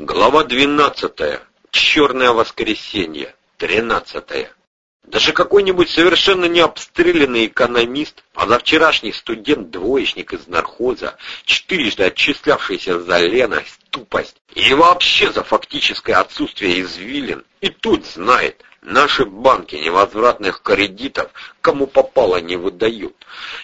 Глава 12. Черное воскресенье. 13. Даже какой-нибудь совершенно не обстрелянный экономист, позавчерашний студент-двоечник из нархоза, четырежды отчислявшийся за леность, тупость и вообще за фактическое отсутствие извилин, и тут знает, Наши банки невозвратных кредитов кому попало не выдают.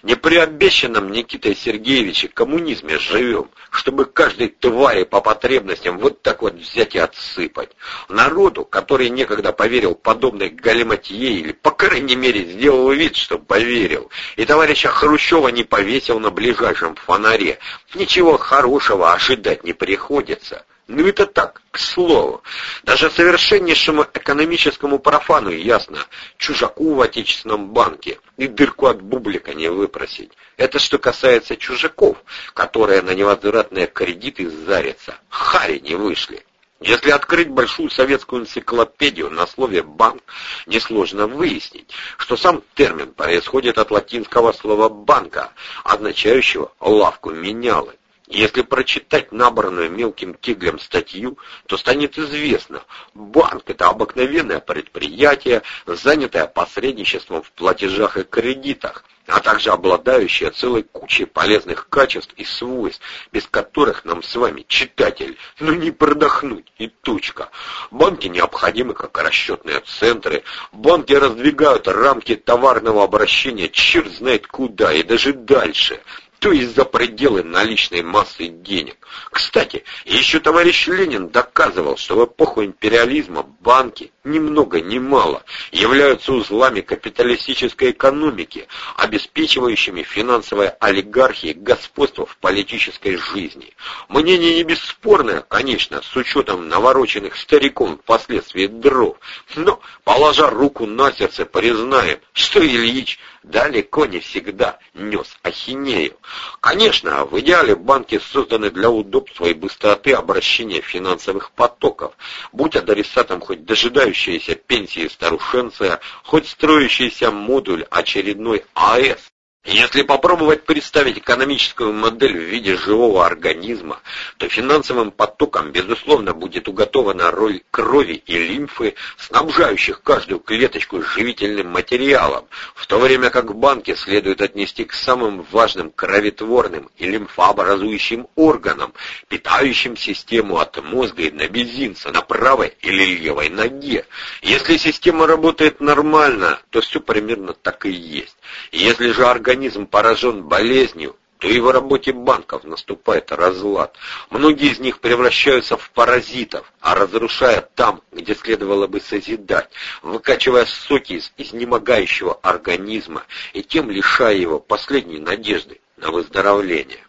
Не при обещанном Никитой Сергеевиче коммунизме живем, чтобы каждой твари по потребностям вот так вот взять и отсыпать. Народу, который некогда поверил подобной галиматье или, по крайней мере, сделал вид, что поверил, и товарища Хрущева не повесил на ближайшем фонаре, ничего хорошего ожидать не приходится. Ну это так, к слову. Даже совершеннейшему экономическому профану ясно, чужаку в отечественном банке и дырку от бублика не выпросить. Это что касается чужаков, которые на невозвратные кредиты зарятся. Хари не вышли. Если открыть большую советскую энциклопедию на слове «банк», несложно выяснить, что сам термин происходит от латинского слова «банка», означающего «лавку менялы». Если прочитать набранную мелким тиглем статью, то станет известно, банк – это обыкновенное предприятие, занятое посредничеством в платежах и кредитах, а также обладающее целой кучей полезных качеств и свойств, без которых нам с вами, читатель, ну не продохнуть и тучка. Банки необходимы как расчетные центры, банки раздвигают рамки товарного обращения черт знает куда и даже дальше – то есть за пределы наличной массы денег. Кстати, еще товарищ Ленин доказывал, что в эпоху империализма банки, ни много ни мало, являются узлами капиталистической экономики, обеспечивающими финансовой олигархии господство в политической жизни. Мнение не бесспорное, конечно, с учетом навороченных стариком впоследствии дров, но, положа руку на сердце, признаем, что Ильич далеко не всегда нес ахинею. Конечно, в идеале банки созданы для удобства и быстроты обращения финансовых потоков, будь адресатом хоть дожидающаяся пенсии старушенция, хоть строящийся модуль очередной АЭС, если попробовать представить экономическую модель в виде живого организма, то финансовым потоком, безусловно, будет уготована роль крови и лимфы, снабжающих каждую клеточку живительным материалом, в то время как банки следует отнести к самым важным кроветворным и лимфообразующим органам, питающим систему от мозга и на мизинца, на правой или левой ноге. Если система работает нормально, то все примерно так и есть. Если же организм поражен болезнью, то и в работе банков наступает разлад. Многие из них превращаются в паразитов, а разрушая там, где следовало бы созидать, выкачивая соки из изнемогающего организма и тем лишая его последней надежды на выздоровление.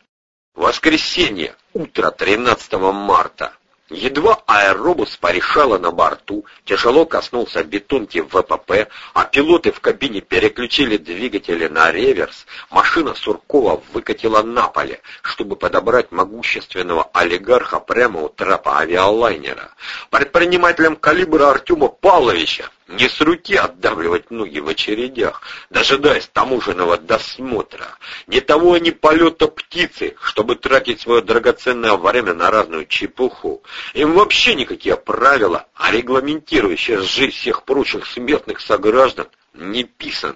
Воскресенье, утро 13 марта. Едва аэробус порешала на борту, тяжело коснулся бетонки ВПП, а пилоты в кабине переключили двигатели на реверс, машина Суркова выкатила на поле, чтобы подобрать могущественного олигарха прямо у трапа авиалайнера. Предпринимателям калибра Артема Павловича не с руки отдавливать ноги в очередях, дожидаясь таможенного досмотра. Не того ни полета птицы, чтобы тратить свое драгоценное время на разную чепуху. Им вообще никакие правила, а регламентирующие жизнь всех прочих смертных сограждан, не писаны.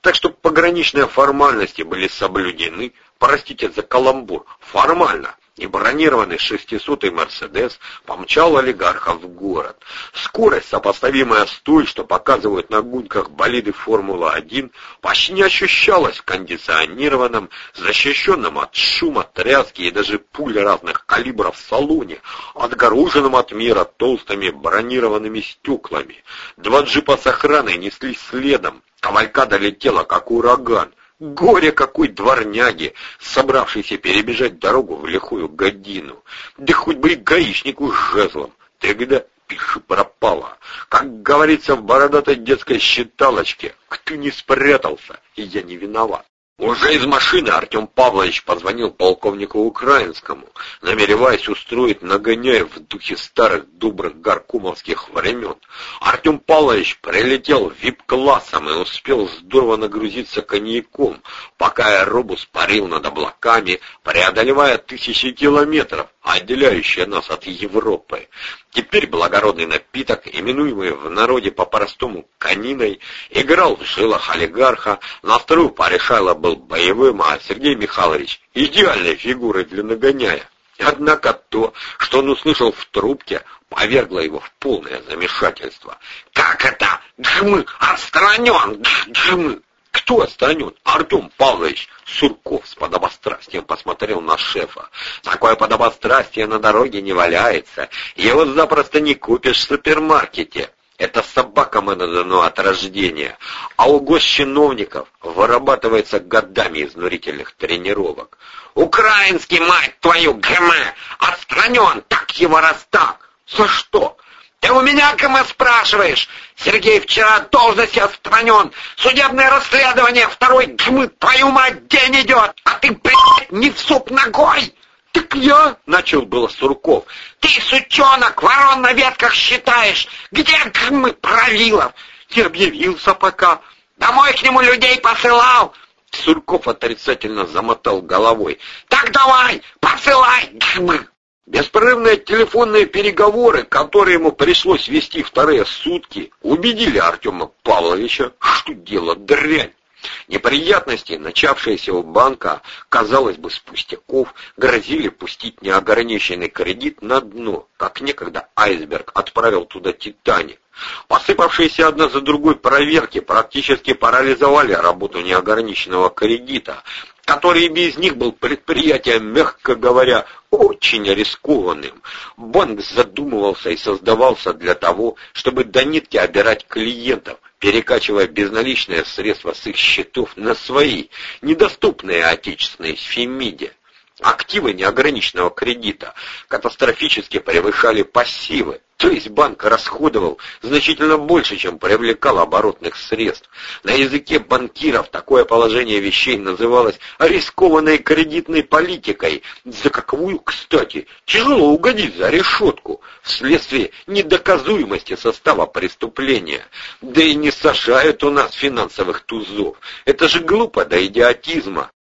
Так что пограничные формальности были соблюдены, простите за каламбур, формально, и бронированный 600-й «Мерседес» помчал олигарха в город. Скорость, сопоставимая с той, что показывают на гонках болиды «Формула-1», почти не ощущалась в кондиционированном, защищенном от шума, тряски и даже пуль разных калибров салоне, отгороженном от мира толстыми бронированными стеклами. Два джипа с охраной неслись следом, Кавалькада летела, как ураган, Горе какой дворняги, собравшийся перебежать дорогу в лихую годину. Да хоть бы и гаишнику с жезлом. Тогда пиши пропало. Как говорится в бородатой детской считалочке, кто не спрятался, и я не виноват. Уже из машины Артем Павлович позвонил полковнику Украинскому, намереваясь устроить нагоняй в духе старых добрых горкумовских времен. Артем Павлович прилетел вип-классом и успел здорово нагрузиться коньяком, пока аэробус парил над облаками, преодолевая тысячи километров, отделяющая нас от Европы. Теперь благородный напиток, именуемый в народе по-простому «кониной», играл в жилах олигарха, на вторую паре Шайла был боевым, а Сергей Михайлович — идеальной фигурой для нагоняя. Однако то, что он услышал в трубке, повергло его в полное замешательство. «Как это? Джмы! Отстранен! Джмы!» «Кто отстранен?» «Артем Павлович!» Сурков с подобострастием посмотрел на шефа. «Такое подобострастие на дороге не валяется. Его запросто не купишь в супермаркете. Это собакам это дано от рождения, а у госчиновников вырабатывается годами изнурительных тренировок. Украинский, мать твою, ГМ, отстранен, так его раз так. За что? Ты у меня, ГМ, спрашиваешь? Сергей вчера от должности отстранен. Судебное расследование, второй ГМ, твою мать, день идет, а ты, блядь, не в суп ногой. «Так я...» — начал было Сурков. «Ты, сучонок, ворон на ветках считаешь! Где гмы Правилов?» «Не объявился пока. Домой к нему людей посылал!» Сурков отрицательно замотал головой. «Так давай, посылай, гмы!» Беспрерывные телефонные переговоры, которые ему пришлось вести вторые сутки, убедили Артема Павловича, что дело дрянь. Неприятности, начавшиеся у банка, казалось бы, с пустяков, грозили пустить неограниченный кредит на дно, как некогда айсберг отправил туда «Титаник». Посыпавшиеся одна за другой проверки практически парализовали работу неограниченного кредита, который без них был предприятием, мягко говоря, очень рискованным. Банк задумывался и создавался для того, чтобы до нитки обирать клиентов, перекачивая безналичные средства с их счетов на свои, недоступные отечественной Фемиде. Активы неограниченного кредита катастрофически превышали пассивы, то есть банк расходовал значительно больше, чем привлекал оборотных средств. На языке банкиров такое положение вещей называлось рискованной кредитной политикой, за какую, кстати, тяжело угодить за решетку вследствие недоказуемости состава преступления. Да и не сажают у нас финансовых тузов. Это же глупо до идиотизма.